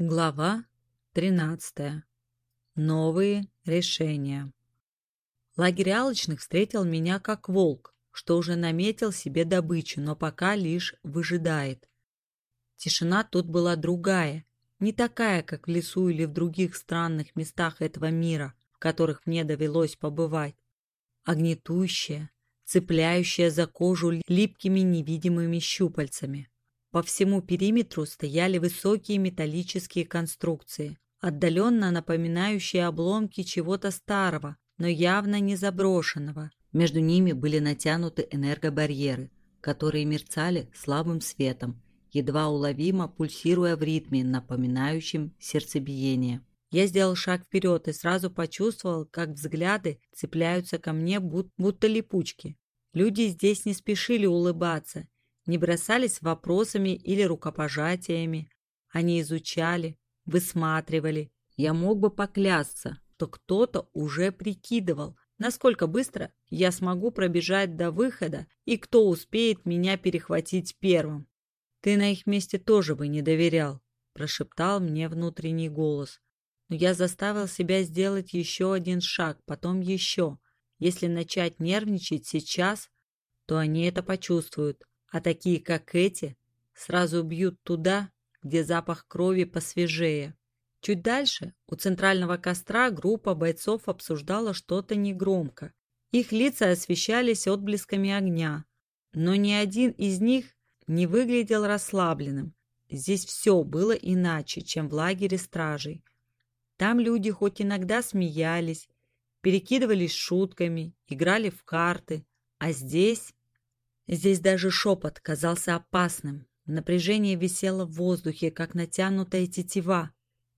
Глава 13. Новые решения. Лагерь алочных встретил меня как волк, что уже наметил себе добычу, но пока лишь выжидает. Тишина тут была другая, не такая, как в лесу или в других странных местах этого мира, в которых мне довелось побывать, а цепляющая за кожу липкими невидимыми щупальцами. По всему периметру стояли высокие металлические конструкции, отдаленно напоминающие обломки чего-то старого, но явно не заброшенного. Между ними были натянуты энергобарьеры, которые мерцали слабым светом, едва уловимо пульсируя в ритме, напоминающем сердцебиение. Я сделал шаг вперед и сразу почувствовал, как взгляды цепляются ко мне, будто липучки. Люди здесь не спешили улыбаться не бросались вопросами или рукопожатиями. Они изучали, высматривали. Я мог бы поклясться, что кто-то уже прикидывал, насколько быстро я смогу пробежать до выхода и кто успеет меня перехватить первым. «Ты на их месте тоже бы не доверял», – прошептал мне внутренний голос. Но я заставил себя сделать еще один шаг, потом еще. Если начать нервничать сейчас, то они это почувствуют а такие, как эти, сразу бьют туда, где запах крови посвежее. Чуть дальше, у центрального костра, группа бойцов обсуждала что-то негромко. Их лица освещались отблесками огня, но ни один из них не выглядел расслабленным. Здесь все было иначе, чем в лагере стражей. Там люди хоть иногда смеялись, перекидывались шутками, играли в карты, а здесь Здесь даже шепот казался опасным. Напряжение висело в воздухе, как натянутая тетива.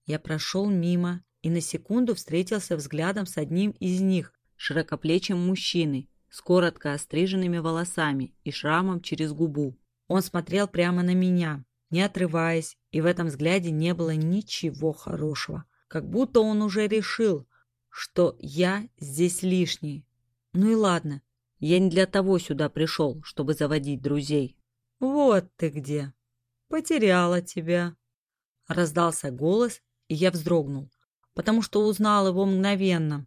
Я прошел мимо и на секунду встретился взглядом с одним из них, широкоплечим мужчиной, с коротко остриженными волосами и шрамом через губу. Он смотрел прямо на меня, не отрываясь, и в этом взгляде не было ничего хорошего. Как будто он уже решил, что я здесь лишний. Ну и ладно, я не для того сюда пришел, чтобы заводить друзей. Вот ты где. Потеряла тебя. Раздался голос, и я вздрогнул, потому что узнал его мгновенно.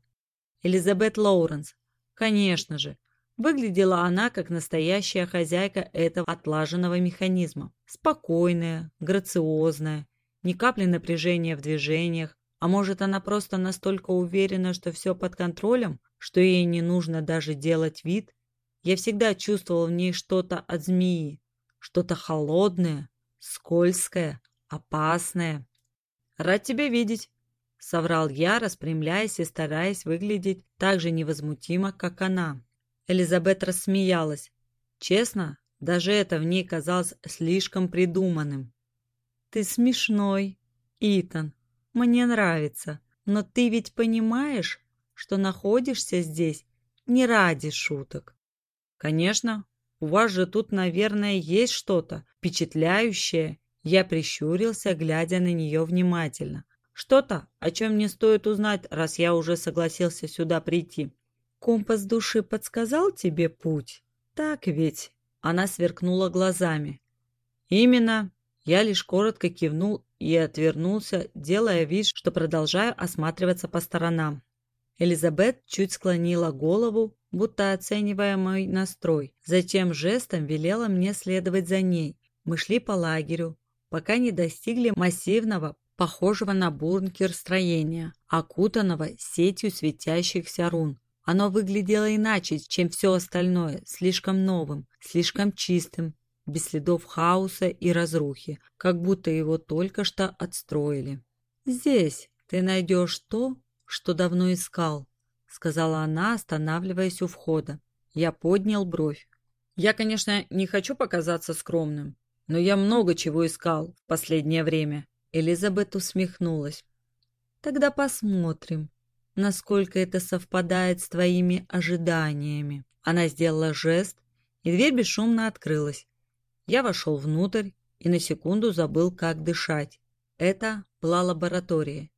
Элизабет Лоуренс. Конечно же. Выглядела она как настоящая хозяйка этого отлаженного механизма. Спокойная, грациозная, ни капли напряжения в движениях. А может, она просто настолько уверена, что все под контролем, что ей не нужно даже делать вид, я всегда чувствовал в ней что-то от змеи, что-то холодное, скользкое, опасное. «Рад тебя видеть», — соврал я, распрямляясь и стараясь выглядеть так же невозмутимо, как она. Элизабет рассмеялась. Честно, даже это в ней казалось слишком придуманным. «Ты смешной, Итан. Мне нравится. Но ты ведь понимаешь, что находишься здесь не ради шуток. Конечно, у вас же тут, наверное, есть что-то впечатляющее. Я прищурился, глядя на нее внимательно. Что-то, о чем не стоит узнать, раз я уже согласился сюда прийти. Компас души подсказал тебе путь? Так ведь? Она сверкнула глазами. Именно. Я лишь коротко кивнул и отвернулся, делая вид, что продолжаю осматриваться по сторонам. Элизабет чуть склонила голову, будто оценивая мой настрой. Затем жестом велела мне следовать за ней. Мы шли по лагерю, пока не достигли массивного, похожего на бункер строения, окутанного сетью светящихся рун. Оно выглядело иначе, чем все остальное, слишком новым, слишком чистым, без следов хаоса и разрухи, как будто его только что отстроили. «Здесь ты найдешь то, что давно искал», — сказала она, останавливаясь у входа. Я поднял бровь. «Я, конечно, не хочу показаться скромным, но я много чего искал в последнее время». Элизабет усмехнулась. «Тогда посмотрим, насколько это совпадает с твоими ожиданиями». Она сделала жест, и дверь бесшумно открылась. Я вошел внутрь и на секунду забыл, как дышать. Это была лаборатория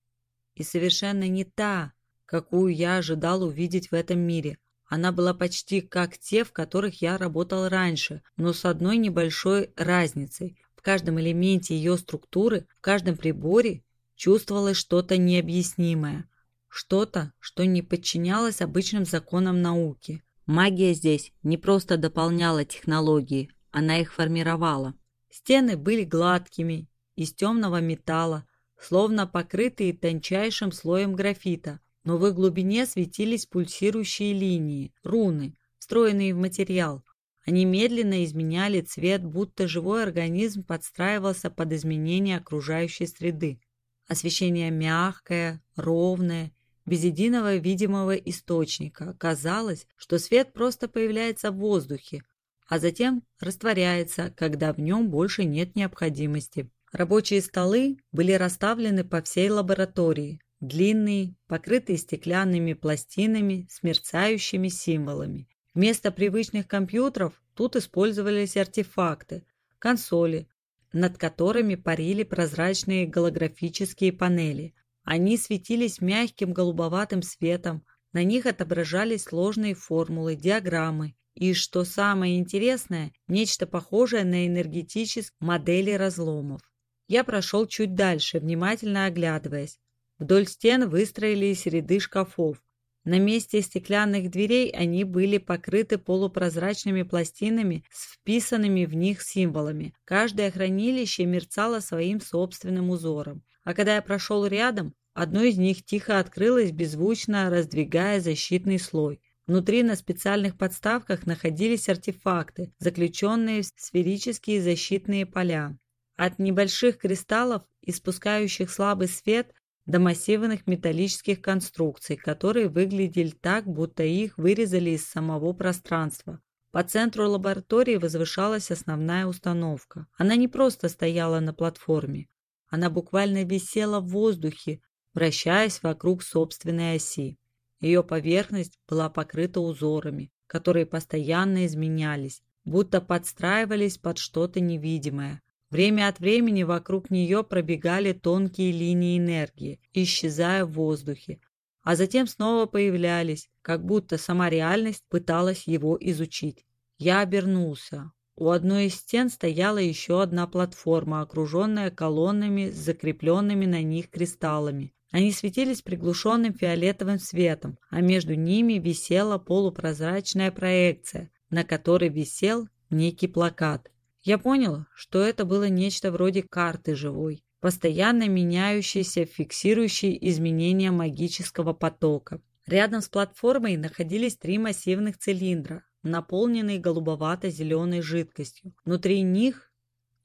и совершенно не та, какую я ожидал увидеть в этом мире. Она была почти как те, в которых я работал раньше, но с одной небольшой разницей. В каждом элементе ее структуры, в каждом приборе чувствовалось что-то необъяснимое, что-то, что не подчинялось обычным законам науки. Магия здесь не просто дополняла технологии, она их формировала. Стены были гладкими, из темного металла, словно покрытые тончайшим слоем графита, но в их глубине светились пульсирующие линии, руны, встроенные в материал. Они медленно изменяли цвет, будто живой организм подстраивался под изменения окружающей среды. Освещение мягкое, ровное, без единого видимого источника. Казалось, что свет просто появляется в воздухе, а затем растворяется, когда в нем больше нет необходимости. Рабочие столы были расставлены по всей лаборатории, длинные, покрытые стеклянными пластинами с мерцающими символами. Вместо привычных компьютеров тут использовались артефакты, консоли, над которыми парили прозрачные голографические панели. Они светились мягким голубоватым светом, на них отображались сложные формулы, диаграммы и, что самое интересное, нечто похожее на энергетические модели разломов. Я прошел чуть дальше, внимательно оглядываясь. Вдоль стен выстроились ряды шкафов. На месте стеклянных дверей они были покрыты полупрозрачными пластинами с вписанными в них символами. Каждое хранилище мерцало своим собственным узором. А когда я прошел рядом, одно из них тихо открылось, беззвучно раздвигая защитный слой. Внутри на специальных подставках находились артефакты, заключенные в сферические защитные поля. От небольших кристаллов, испускающих слабый свет, до массивных металлических конструкций, которые выглядели так, будто их вырезали из самого пространства. По центру лаборатории возвышалась основная установка. Она не просто стояла на платформе, она буквально висела в воздухе, вращаясь вокруг собственной оси. Ее поверхность была покрыта узорами, которые постоянно изменялись, будто подстраивались под что-то невидимое. Время от времени вокруг нее пробегали тонкие линии энергии, исчезая в воздухе, а затем снова появлялись, как будто сама реальность пыталась его изучить. Я обернулся. У одной из стен стояла еще одна платформа, окруженная колоннами с закрепленными на них кристаллами. Они светились приглушенным фиолетовым светом, а между ними висела полупрозрачная проекция, на которой висел некий плакат. Я понял, что это было нечто вроде карты живой, постоянно меняющейся, фиксирующей изменения магического потока. Рядом с платформой находились три массивных цилиндра, наполненные голубовато-зеленой жидкостью. Внутри них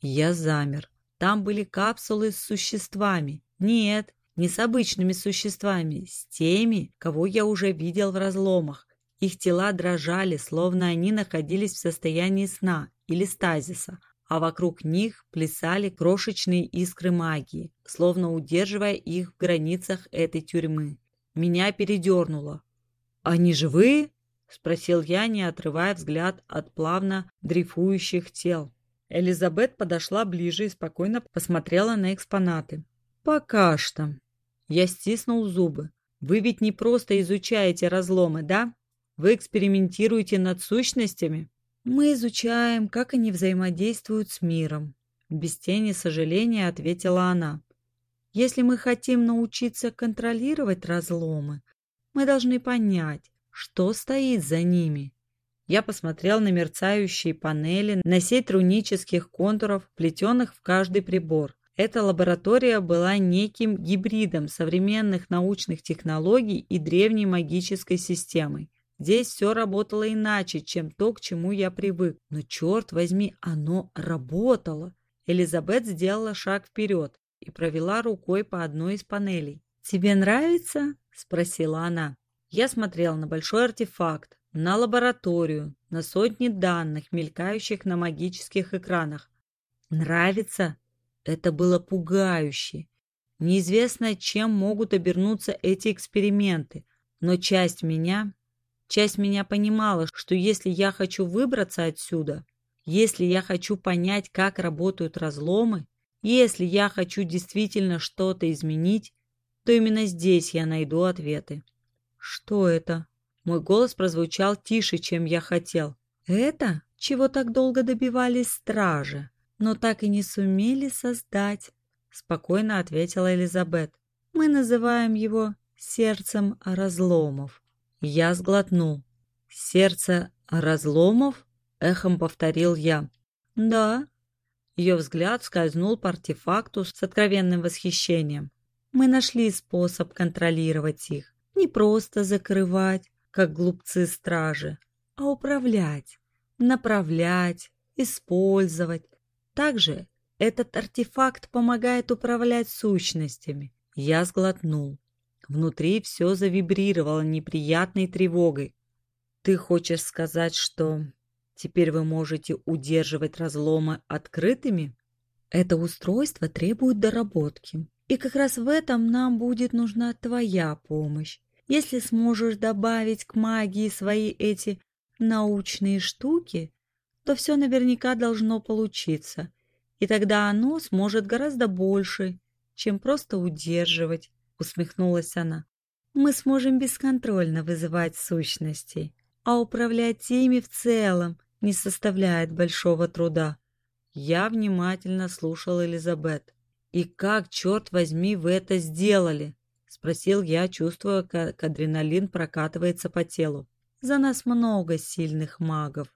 я замер. Там были капсулы с существами. Нет, не с обычными существами, с теми, кого я уже видел в разломах. Их тела дрожали, словно они находились в состоянии сна или стазиса, а вокруг них плясали крошечные искры магии, словно удерживая их в границах этой тюрьмы. Меня передернуло. «Они живые?» — спросил я, не отрывая взгляд от плавно дрейфующих тел. Элизабет подошла ближе и спокойно посмотрела на экспонаты. «Пока что». Я стиснул зубы. «Вы ведь не просто изучаете разломы, да? Вы экспериментируете над сущностями?» «Мы изучаем, как они взаимодействуют с миром», — без тени сожаления ответила она. «Если мы хотим научиться контролировать разломы, мы должны понять, что стоит за ними». Я посмотрел на мерцающие панели, на сеть рунических контуров, плетенных в каждый прибор. Эта лаборатория была неким гибридом современных научных технологий и древней магической системой. Здесь все работало иначе, чем то, к чему я привык. Но, черт возьми, оно работало. Элизабет сделала шаг вперед и провела рукой по одной из панелей. «Тебе нравится?» – спросила она. Я смотрел на большой артефакт, на лабораторию, на сотни данных, мелькающих на магических экранах. «Нравится?» Это было пугающе. Неизвестно, чем могут обернуться эти эксперименты, но часть меня Часть меня понимала, что если я хочу выбраться отсюда, если я хочу понять, как работают разломы, если я хочу действительно что-то изменить, то именно здесь я найду ответы. Что это? Мой голос прозвучал тише, чем я хотел. Это? Чего так долго добивались стражи? но так и не сумели создать», — спокойно ответила Элизабет. «Мы называем его сердцем разломов». Я сглотнул. «Сердце разломов?» — эхом повторил я. «Да». Ее взгляд скользнул по артефакту с откровенным восхищением. «Мы нашли способ контролировать их. Не просто закрывать, как глупцы-стражи, а управлять, направлять, использовать. Также этот артефакт помогает управлять сущностями. Я сглотнул. Внутри все завибрировало неприятной тревогой. Ты хочешь сказать, что теперь вы можете удерживать разломы открытыми? Это устройство требует доработки. И как раз в этом нам будет нужна твоя помощь. Если сможешь добавить к магии свои эти научные штуки, то все наверняка должно получиться. И тогда оно сможет гораздо больше, чем просто удерживать усмехнулась она. Мы сможем бесконтрольно вызывать сущности, а управлять ими в целом не составляет большого труда. Я внимательно слушал Элизабет. «И как, черт возьми, вы это сделали?» — спросил я, чувствуя, как адреналин прокатывается по телу. «За нас много сильных магов.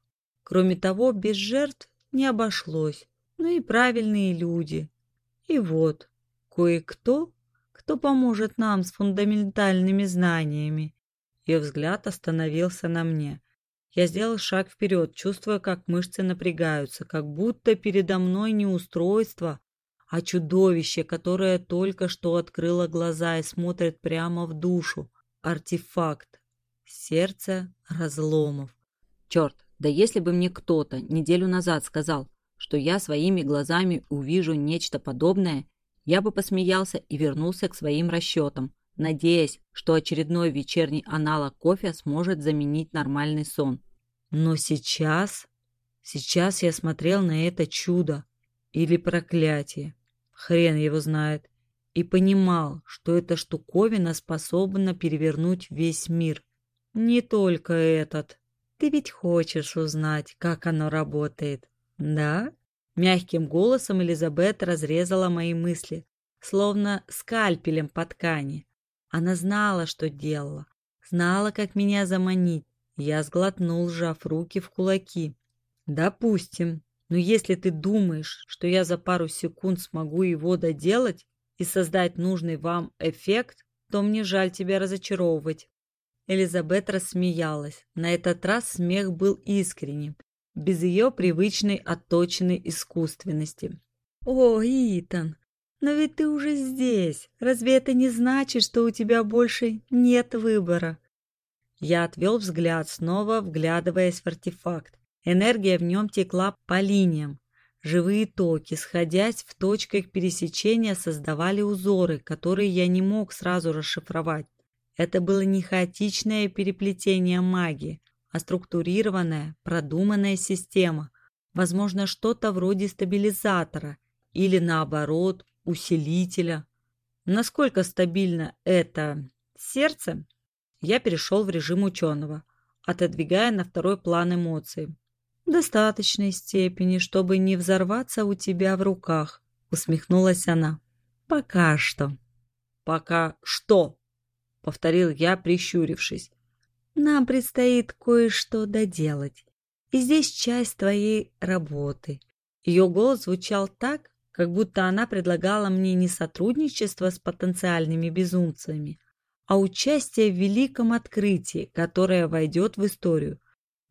Кроме того, без жертв не обошлось. Ну и правильные люди. И вот, кое-кто кто поможет нам с фундаментальными знаниями?» Ее взгляд остановился на мне. Я сделал шаг вперед, чувствуя, как мышцы напрягаются, как будто передо мной не устройство, а чудовище, которое только что открыло глаза и смотрит прямо в душу. Артефакт. Сердце разломов. Черт, да если бы мне кто-то неделю назад сказал, что я своими глазами увижу нечто подобное, я бы посмеялся и вернулся к своим расчетам, надеясь, что очередной вечерний аналог кофе сможет заменить нормальный сон. Но сейчас... Сейчас я смотрел на это чудо или проклятие, хрен его знает, и понимал, что эта штуковина способна перевернуть весь мир. Не только этот. Ты ведь хочешь узнать, как оно работает, да? Мягким голосом Элизабет разрезала мои мысли, словно скальпелем по ткани. Она знала, что делала, знала, как меня заманить. Я сглотнул, сжав руки в кулаки. «Допустим. Но если ты думаешь, что я за пару секунд смогу его доделать и создать нужный вам эффект, то мне жаль тебя разочаровывать». Элизабет рассмеялась. На этот раз смех был искренним, без ее привычной отточенной искусственности. «О, Итан, но ведь ты уже здесь. Разве это не значит, что у тебя больше нет выбора?» Я отвел взгляд, снова вглядываясь в артефакт. Энергия в нем текла по линиям. Живые токи, сходясь в точках пересечения, создавали узоры, которые я не мог сразу расшифровать. Это было не хаотичное переплетение магии, а структурированная, продуманная система, возможно, что-то вроде стабилизатора или, наоборот, усилителя. Насколько стабильно это сердце, я перешел в режим ученого, отодвигая на второй план эмоции. «В достаточной степени, чтобы не взорваться у тебя в руках», — усмехнулась она. «Пока что». «Пока что?» — повторил я, прищурившись. Нам предстоит кое-что доделать. И здесь часть твоей работы. Ее голос звучал так, как будто она предлагала мне не сотрудничество с потенциальными безумцами, а участие в великом открытии, которое войдет в историю.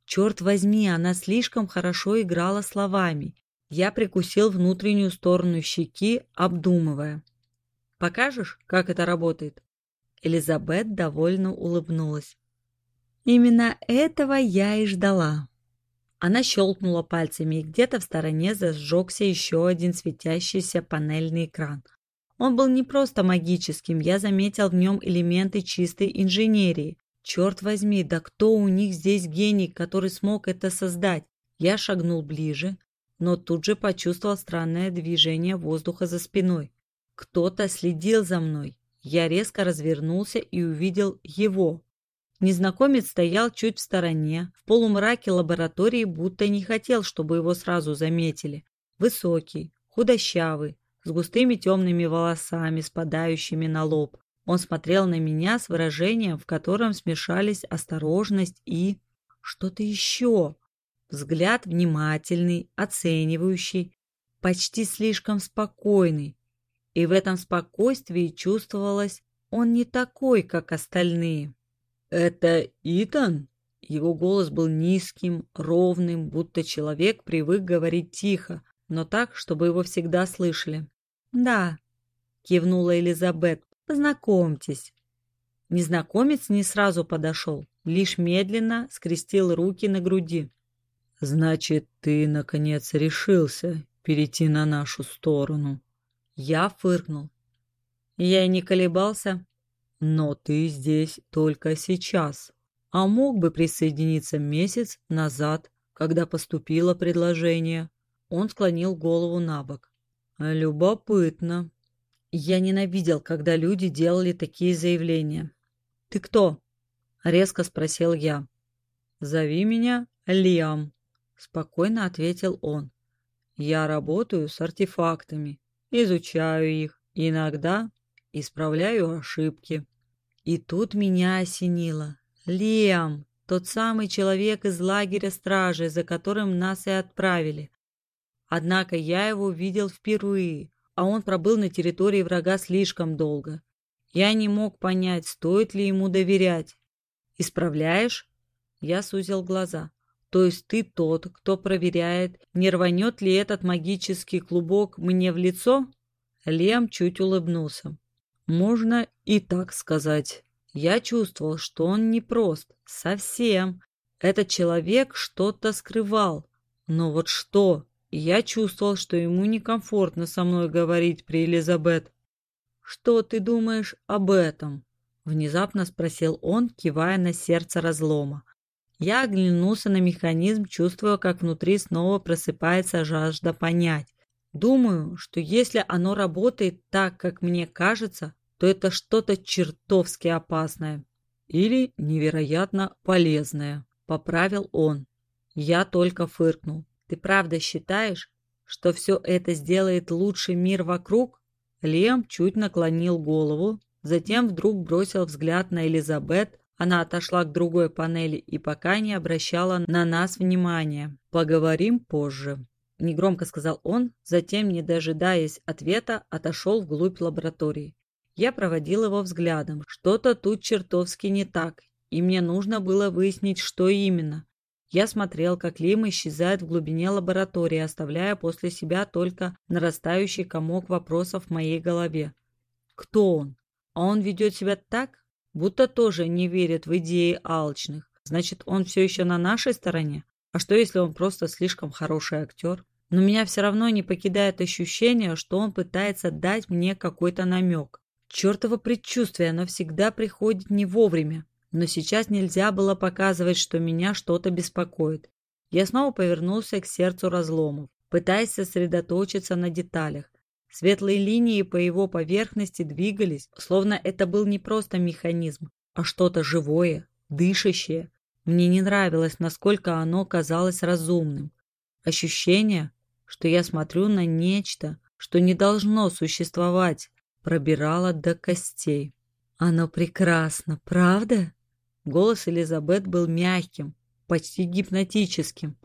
Черт возьми, она слишком хорошо играла словами. Я прикусил внутреннюю сторону щеки, обдумывая. «Покажешь, как это работает?» Элизабет довольно улыбнулась. Именно этого я и ждала. Она щелкнула пальцами, и где-то в стороне зажегся еще один светящийся панельный экран. Он был не просто магическим, я заметил в нем элементы чистой инженерии. Черт возьми, да кто у них здесь гений, который смог это создать? Я шагнул ближе, но тут же почувствовал странное движение воздуха за спиной. Кто-то следил за мной. Я резко развернулся и увидел его. Незнакомец стоял чуть в стороне, в полумраке лаборатории, будто не хотел, чтобы его сразу заметили. Высокий, худощавый, с густыми темными волосами, спадающими на лоб. Он смотрел на меня с выражением, в котором смешались осторожность и... что-то еще. Взгляд внимательный, оценивающий, почти слишком спокойный. И в этом спокойствии чувствовалось, он не такой, как остальные. «Это Итан?» Его голос был низким, ровным, будто человек привык говорить тихо, но так, чтобы его всегда слышали. «Да», — кивнула Элизабет, — «познакомьтесь». Незнакомец не сразу подошел, лишь медленно скрестил руки на груди. «Значит, ты, наконец, решился перейти на нашу сторону?» Я фыркнул. Я и не колебался. «Но ты здесь только сейчас, а мог бы присоединиться месяц назад, когда поступило предложение». Он склонил голову на бок. Любопытно. Я ненавидел, когда люди делали такие заявления. «Ты кто?» — резко спросил я. «Зови меня Лиам», — спокойно ответил он. «Я работаю с артефактами, изучаю их, иногда исправляю ошибки». И тут меня осенило. Лиам, тот самый человек из лагеря стражи, за которым нас и отправили. Однако я его видел впервые, а он пробыл на территории врага слишком долго. Я не мог понять, стоит ли ему доверять. «Исправляешь?» Я сузил глаза. «То есть ты тот, кто проверяет, не рванет ли этот магический клубок мне в лицо?» Лем чуть улыбнулся. «Можно и так сказать. Я чувствовал, что он непрост. Совсем. Этот человек что-то скрывал. Но вот что? я чувствовал, что ему некомфортно со мной говорить при Элизабет. «Что ты думаешь об этом?» — внезапно спросил он, кивая на сердце разлома. Я оглянулся на механизм, чувствуя, как внутри снова просыпается жажда понять. Думаю, что если оно работает так, как мне кажется, то это что-то чертовски опасное. Или невероятно полезное, поправил он. Я только фыркнул. Ты правда считаешь, что все это сделает лучший мир вокруг? Лем чуть наклонил голову, затем вдруг бросил взгляд на Элизабет. Она отошла к другой панели и пока не обращала на нас внимания. Поговорим позже. Негромко сказал он, затем, не дожидаясь ответа, отошел вглубь лаборатории. Я проводил его взглядом. Что-то тут чертовски не так, и мне нужно было выяснить, что именно. Я смотрел, как Лим исчезает в глубине лаборатории, оставляя после себя только нарастающий комок вопросов в моей голове. Кто он? А он ведет себя так, будто тоже не верит в идеи алчных. Значит, он все еще на нашей стороне? А что, если он просто слишком хороший актер? Но меня все равно не покидает ощущение, что он пытается дать мне какой-то намек. Чертово предчувствие, оно всегда приходит не вовремя. Но сейчас нельзя было показывать, что меня что-то беспокоит. Я снова повернулся к сердцу разломов, пытаясь сосредоточиться на деталях. Светлые линии по его поверхности двигались, словно это был не просто механизм, а что-то живое, дышащее. Мне не нравилось, насколько оно казалось разумным. Ощущение, что я смотрю на нечто, что не должно существовать, пробирало до костей. Оно прекрасно, правда? Голос Элизабет был мягким, почти гипнотическим.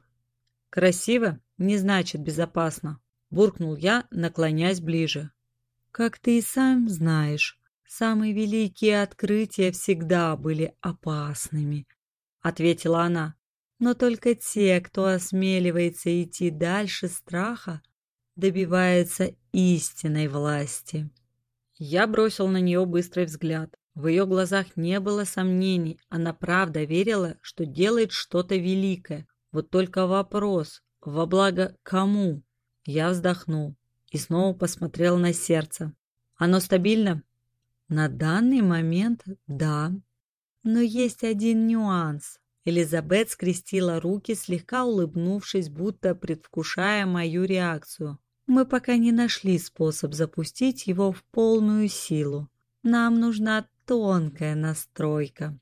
«Красиво не значит безопасно», — буркнул я, наклоняясь ближе. «Как ты и сам знаешь, самые великие открытия всегда были опасными», — ответила она. «Но только те, кто осмеливается идти дальше страха, добиваются истинной власти». Я бросил на нее быстрый взгляд. В ее глазах не было сомнений, она правда верила, что делает что-то великое. Вот только вопрос, во благо кому? Я вздохнул и снова посмотрел на сердце. Оно стабильно? На данный момент да. Но есть один нюанс. Элизабет скрестила руки, слегка улыбнувшись, будто предвкушая мою реакцию. Мы пока не нашли способ запустить его в полную силу. Нам нужна тонкая настройка.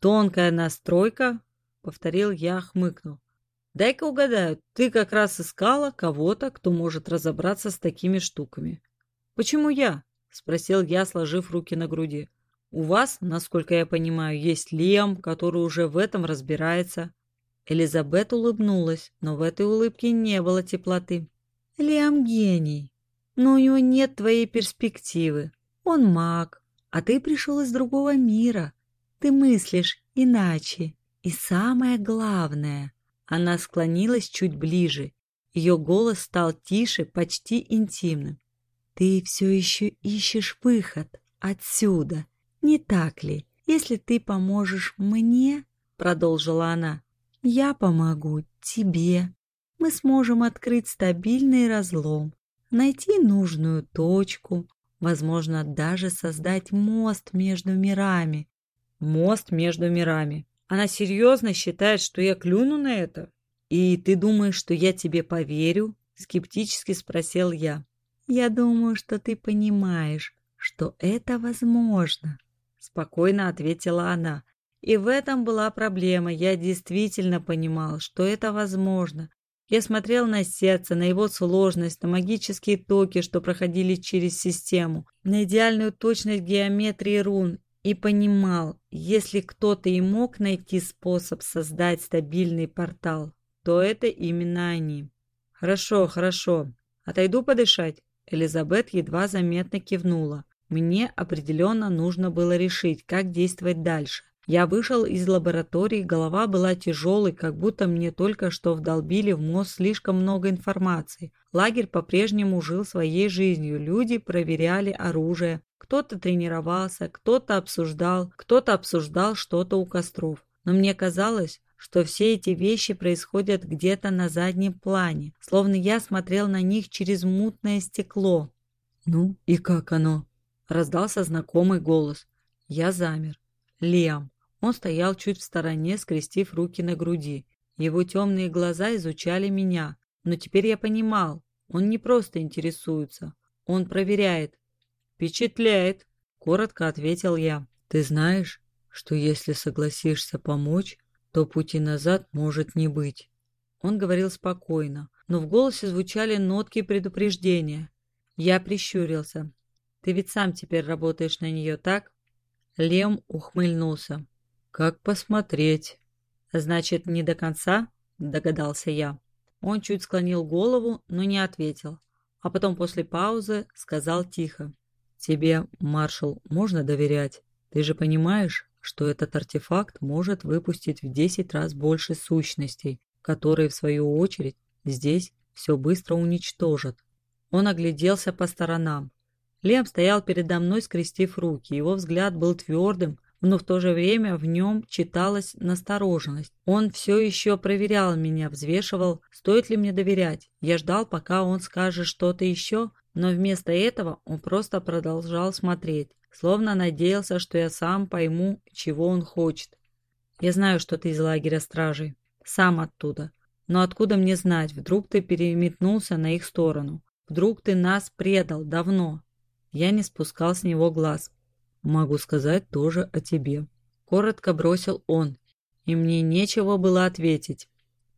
Тонкая настройка? Повторил я, хмыкнул. Дай-ка угадаю, ты как раз искала кого-то, кто может разобраться с такими штуками. Почему я? Спросил я, сложив руки на груди. У вас, насколько я понимаю, есть Лиам, который уже в этом разбирается. Элизабет улыбнулась, но в этой улыбке не было теплоты. Лиам гений, но у него нет твоей перспективы. Он маг, а ты пришел из другого мира. Ты мыслишь иначе. И самое главное, она склонилась чуть ближе. Ее голос стал тише, почти интимным. «Ты все еще ищешь выход отсюда, не так ли? Если ты поможешь мне, — продолжила она, — я помогу тебе. Мы сможем открыть стабильный разлом, найти нужную точку, возможно, даже создать мост между мирами». «Мост между мирами», она серьезно считает, что я клюну на это? И ты думаешь, что я тебе поверю? Скептически спросил я. Я думаю, что ты понимаешь, что это возможно. Спокойно ответила она. И в этом была проблема. Я действительно понимал, что это возможно. Я смотрел на сердце, на его сложность, на магические токи, что проходили через систему, на идеальную точность геометрии рун и понимал, если кто-то и мог найти способ создать стабильный портал, то это именно они. «Хорошо, хорошо. Отойду подышать?» Элизабет едва заметно кивнула. Мне определенно нужно было решить, как действовать дальше. Я вышел из лаборатории, голова была тяжелой, как будто мне только что вдолбили в мозг слишком много информации. Лагерь по-прежнему жил своей жизнью, люди проверяли оружие, кто-то тренировался, кто-то обсуждал, кто-то обсуждал что-то у костров. Но мне казалось, что все эти вещи происходят где-то на заднем плане, словно я смотрел на них через мутное стекло. «Ну и как оно?» – раздался знакомый голос. Я замер. Лиам. Он стоял чуть в стороне, скрестив руки на груди. Его темные глаза изучали меня. Но теперь я понимал, он не просто интересуется. Он проверяет. «Впечатляет», — коротко ответил я. «Ты знаешь, что если согласишься помочь, то пути назад может не быть». Он говорил спокойно, но в голосе звучали нотки предупреждения. Я прищурился. «Ты ведь сам теперь работаешь на нее, так?» Лем ухмыльнулся. «Как посмотреть?» «Значит, не до конца?» – догадался я. Он чуть склонил голову, но не ответил. А потом после паузы сказал тихо. «Тебе, маршал, можно доверять? Ты же понимаешь, что этот артефакт может выпустить в 10 раз больше сущностей, которые, в свою очередь, здесь все быстро уничтожат». Он огляделся по сторонам. Лем стоял передо мной, скрестив руки. Его взгляд был твердым, но в то же время в нем читалась настороженность. Он все еще проверял меня, взвешивал, стоит ли мне доверять. Я ждал, пока он скажет что-то еще, но вместо этого он просто продолжал смотреть, словно надеялся, что я сам пойму, чего он хочет. «Я знаю, что ты из лагеря стражей. Сам оттуда. Но откуда мне знать, вдруг ты переметнулся на их сторону? Вдруг ты нас предал давно?» Я не спускал с него глаз. Могу сказать тоже о тебе. Коротко бросил он, и мне нечего было ответить.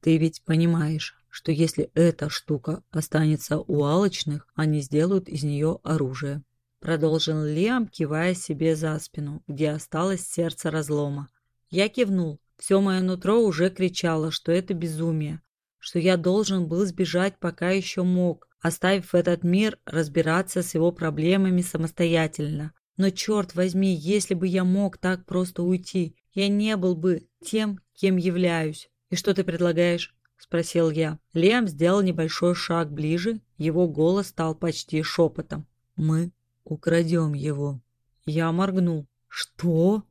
Ты ведь понимаешь, что если эта штука останется у алочных, они сделают из нее оружие. Продолжил Лиам, кивая себе за спину, где осталось сердце разлома. Я кивнул. Все мое нутро уже кричало, что это безумие, что я должен был сбежать, пока еще мог, оставив этот мир разбираться с его проблемами самостоятельно. Но черт возьми, если бы я мог так просто уйти, я не был бы тем, кем являюсь. И что ты предлагаешь? Спросил я. Лем сделал небольшой шаг ближе, его голос стал почти шепотом. Мы украдем его. Я моргнул. Что?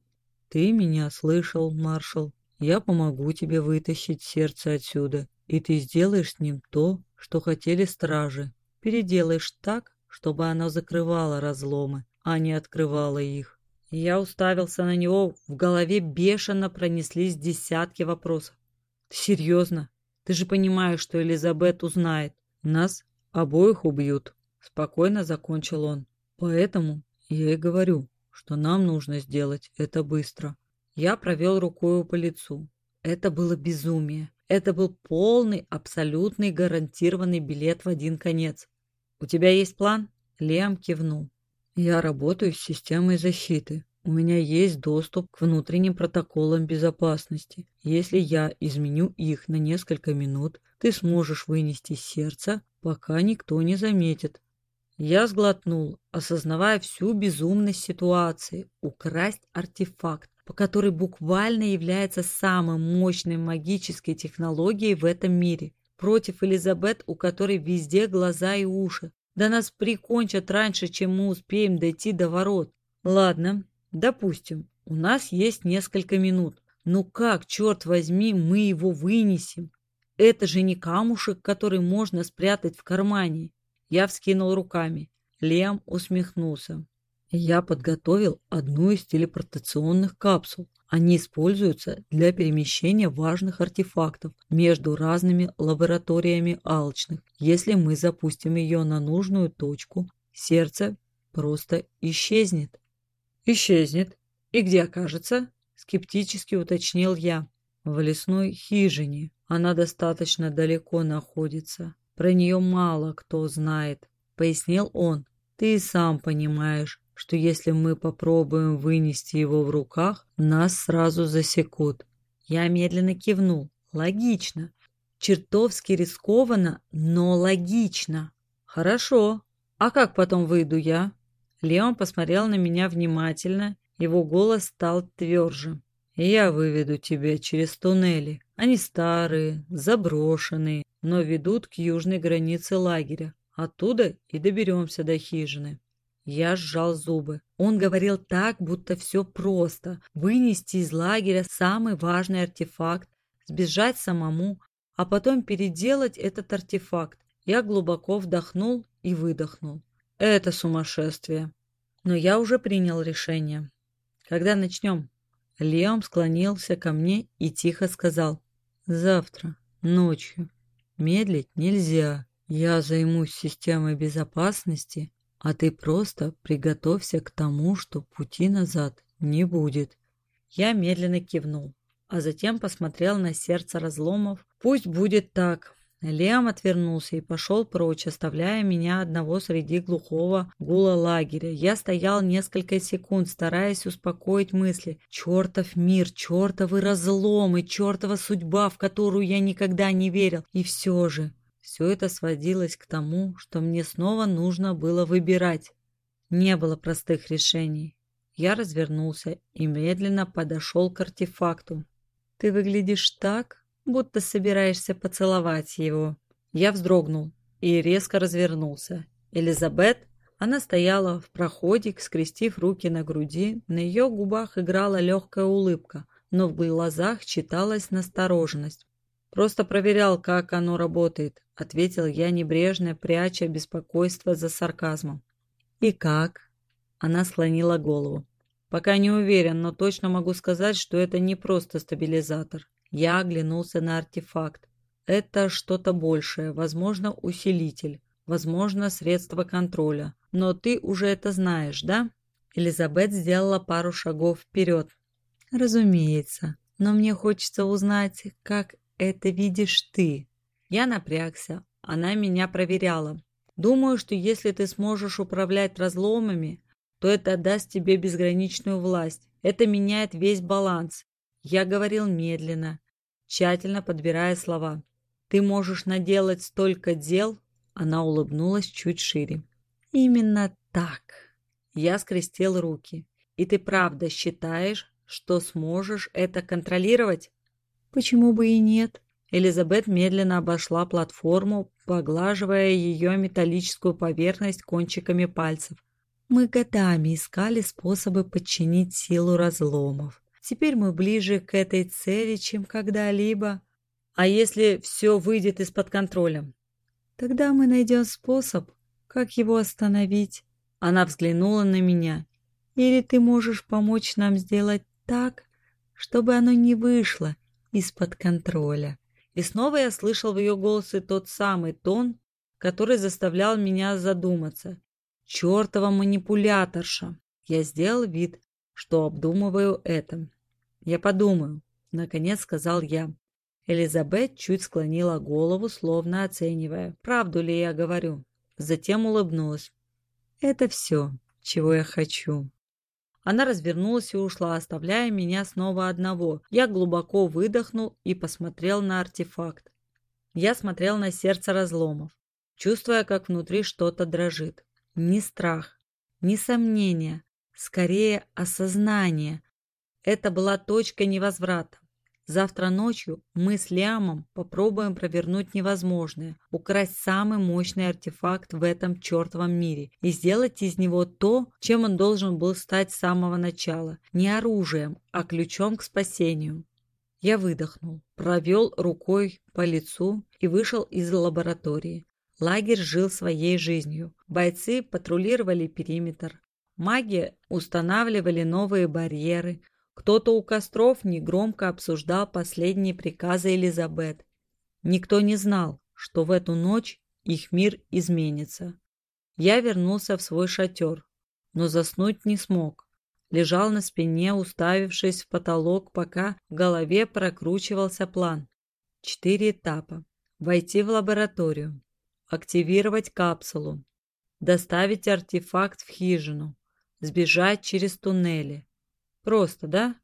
Ты меня слышал, маршал. Я помогу тебе вытащить сердце отсюда, и ты сделаешь с ним то, что хотели стражи. Переделаешь так, чтобы оно закрывало разломы, а не открывала их. Я уставился на него, в голове бешено пронеслись десятки вопросов. «Ты серьезно? Ты же понимаешь, что Элизабет узнает. Нас обоих убьют», — спокойно закончил он. «Поэтому я и говорю, что нам нужно сделать это быстро». Я провел рукою по лицу. Это было безумие. Это был полный, абсолютный, гарантированный билет в один конец. «У тебя есть план?» Лем кивнул. «Я работаю с системой защиты. У меня есть доступ к внутренним протоколам безопасности. Если я изменю их на несколько минут, ты сможешь вынести сердце, пока никто не заметит. Я сглотнул, осознавая всю безумность ситуации. Украсть артефакт, по который буквально является самой мощной магической технологией в этом мире. Против Элизабет, у которой везде глаза и уши. Да нас прикончат раньше, чем мы успеем дойти до ворот. Ладно, Допустим, у нас есть несколько минут. Ну как, черт возьми, мы его вынесем? Это же не камушек, который можно спрятать в кармане. Я вскинул руками. Лем усмехнулся. Я подготовил одну из телепортационных капсул. Они используются для перемещения важных артефактов между разными лабораториями алчных. Если мы запустим ее на нужную точку, сердце просто исчезнет. «Исчезнет. И где окажется?» — скептически уточнил я. «В лесной хижине. Она достаточно далеко находится. Про нее мало кто знает», — пояснил он. «Ты сам понимаешь, что если мы попробуем вынести его в руках, нас сразу засекут». Я медленно кивнул. «Логично. Чертовски рискованно, но логично». «Хорошо. А как потом выйду я?» Леон посмотрел на меня внимательно, его голос стал тверже. «Я выведу тебя через туннели. Они старые, заброшенные, но ведут к южной границе лагеря. Оттуда и доберемся до хижины». Я сжал зубы. Он говорил так, будто все просто. Вынести из лагеря самый важный артефакт, сбежать самому, а потом переделать этот артефакт. Я глубоко вдохнул и выдохнул. Это сумасшествие. Но я уже принял решение. Когда начнем? Леом склонился ко мне и тихо сказал. Завтра, ночью. Медлить нельзя. Я займусь системой безопасности, а ты просто приготовься к тому, что пути назад не будет. Я медленно кивнул, а затем посмотрел на сердце разломов. Пусть будет так. Лиам отвернулся и пошел прочь, оставляя меня одного среди глухого гула лагеря. Я стоял несколько секунд, стараясь успокоить мысли. Чертов мир, чертовы разломы, чертова судьба, в которую я никогда не верил. И все же, все это сводилось к тому, что мне снова нужно было выбирать. Не было простых решений. Я развернулся и медленно подошел к артефакту. «Ты выглядишь так, будто собираешься поцеловать его. Я вздрогнул и резко развернулся. Элизабет, она стояла в проходе, скрестив руки на груди, на ее губах играла легкая улыбка, но в глазах читалась настороженность. «Просто проверял, как оно работает», — ответил я небрежно, пряча беспокойство за сарказмом. «И как?» Она склонила голову. «Пока не уверен, но точно могу сказать, что это не просто стабилизатор. Я оглянулся на артефакт. Это что-то большее, возможно, усилитель, возможно, средство контроля. Но ты уже это знаешь, да? Элизабет сделала пару шагов вперед. Разумеется, но мне хочется узнать, как это видишь ты. Я напрягся, она меня проверяла. Думаю, что если ты сможешь управлять разломами, то это даст тебе безграничную власть. Это меняет весь баланс. Я говорил медленно, тщательно подбирая слова. «Ты можешь наделать столько дел?» Она улыбнулась чуть шире. «Именно так!» Я скрестил руки. «И ты правда считаешь, что сможешь это контролировать?» «Почему бы и нет?» Элизабет медленно обошла платформу, поглаживая ее металлическую поверхность кончиками пальцев. «Мы годами искали способы подчинить силу разломов. Теперь мы ближе к этой цели, чем когда-либо. А если все выйдет из-под контроля? Тогда мы найдем способ, как его остановить. Она взглянула на меня. Или ты можешь помочь нам сделать так, чтобы оно не вышло из-под контроля. И снова я слышал в ее голосе тот самый тон, который заставлял меня задуматься. Чертова манипуляторша. Я сделал вид, что обдумываю это. «Я подумаю», — наконец сказал я. Элизабет чуть склонила голову, словно оценивая, правду ли я говорю. Затем улыбнулась. «Это все, чего я хочу». Она развернулась и ушла, оставляя меня снова одного. Я глубоко выдохнул и посмотрел на артефакт. Я смотрел на сердце разломов, чувствуя, как внутри что-то дрожит. Ни страх, ни сомнение, скорее осознание. Это была точка невозврата. Завтра ночью мы с Лиамом попробуем провернуть невозможное, украсть самый мощный артефакт в этом чертовом мире и сделать из него то, чем он должен был стать с самого начала. Не оружием, а ключом к спасению. Я выдохнул, провел рукой по лицу и вышел из лаборатории. Лагерь жил своей жизнью. Бойцы патрулировали периметр. Маги устанавливали новые барьеры, кто-то у костров негромко обсуждал последние приказы Элизабет. Никто не знал, что в эту ночь их мир изменится. Я вернулся в свой шатер, но заснуть не смог. Лежал на спине, уставившись в потолок, пока в голове прокручивался план. Четыре этапа. Войти в лабораторию. Активировать капсулу. Доставить артефакт в хижину. Сбежать через туннели. Просто, да?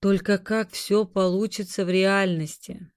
Только как все получится в реальности?